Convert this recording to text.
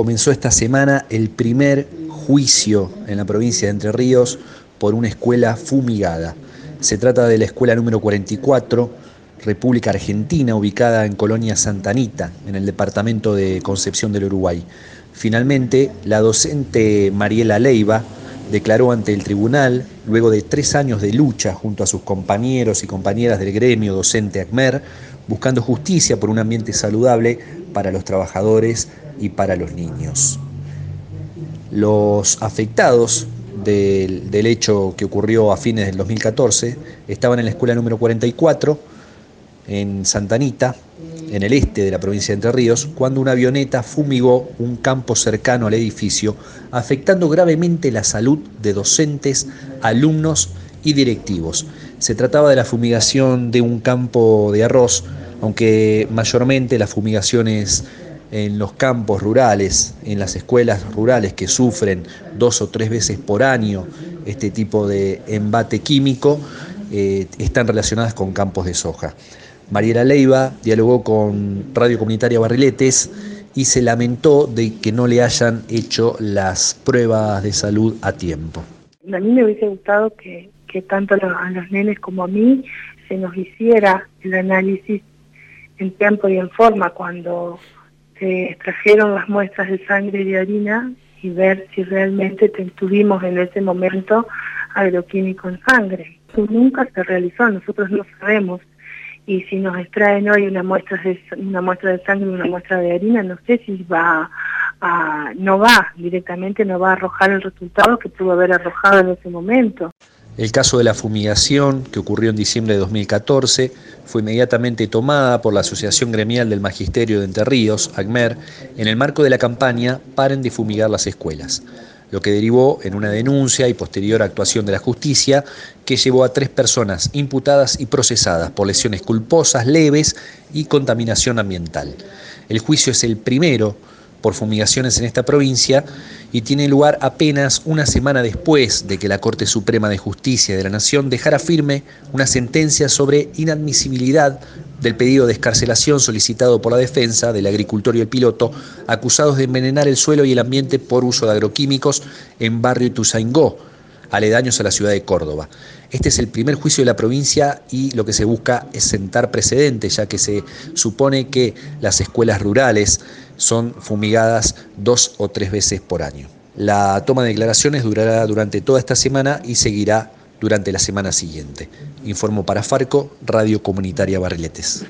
comenzó esta semana el primer juicio en la provincia de Entre Ríos por una escuela fumigada. Se trata de la escuela número 44, República Argentina, ubicada en Colonia Santanita, en el departamento de Concepción del Uruguay. Finalmente, la docente Mariela Leiva declaró ante el tribunal, luego de tres años de lucha junto a sus compañeros y compañeras del gremio docente ACMER, buscando justicia por un ambiente saludable para los trabajadores y para los niños. Los afectados del, del, hecho que ocurrió a fines del 2014 estaban en la escuela número 44 en Santanita, en el este de la provincia de Entre Ríos, cuando una avioneta fumigó un campo cercano al edificio, afectando gravemente la salud de docentes, alumnos y directivos. Se trataba de la fumigación de un campo de arroz, aunque mayormente las fumigaciones en los campos rurales, en las escuelas rurales que sufren dos o tres veces por año este tipo de embate químico, eh, están relacionadas con campos de soja. Mariela Leiva dialogó con Radio Comunitaria Barriletes y se lamentó de que no le hayan hecho las pruebas de salud a tiempo. A mí me hubiese gustado que, que tanto a los nenes como a mí se nos hiciera el análisis en tiempo y en forma cuando se extrajeron las muestras de sangre y de harina y ver si realmente tuvimos en ese momento agroquímico en sangre. Nunca se realizó, nosotros no sabemos. Y si nos extraen hoy una muestra de, una muestra de sangre y una muestra de harina, no sé si va a, no va, directamente no va a arrojar el resultado que pudo haber arrojado en ese momento. El caso de la fumigación, que ocurrió en diciembre de 2014, fue inmediatamente tomada por la Asociación Gremial del Magisterio de Entre Ríos, ACMER, en el marco de la campaña Paren de fumigar las escuelas, lo que derivó en una denuncia y posterior actuación de la justicia que llevó a tres personas imputadas y procesadas por lesiones culposas leves y contaminación ambiental. El juicio es el primero por fumigaciones en esta provincia y tiene lugar apenas una semana después de que la Corte Suprema de Justicia de la Nación dejara firme una sentencia sobre inadmisibilidad del pedido de escarcelación solicitado por la defensa del agricultor y el piloto acusados de envenenar el suelo y el ambiente por uso de agroquímicos en barrio Ituzaingó, aledaños a la ciudad de Córdoba. Este es el primer juicio de la provincia y lo que se busca es sentar precedentes, ya que se supone que las escuelas rurales son fumigadas dos o tres veces por año. La toma de declaraciones durará durante toda esta semana y seguirá durante la semana siguiente. Informo para Farco, Radio Comunitaria Barriletes.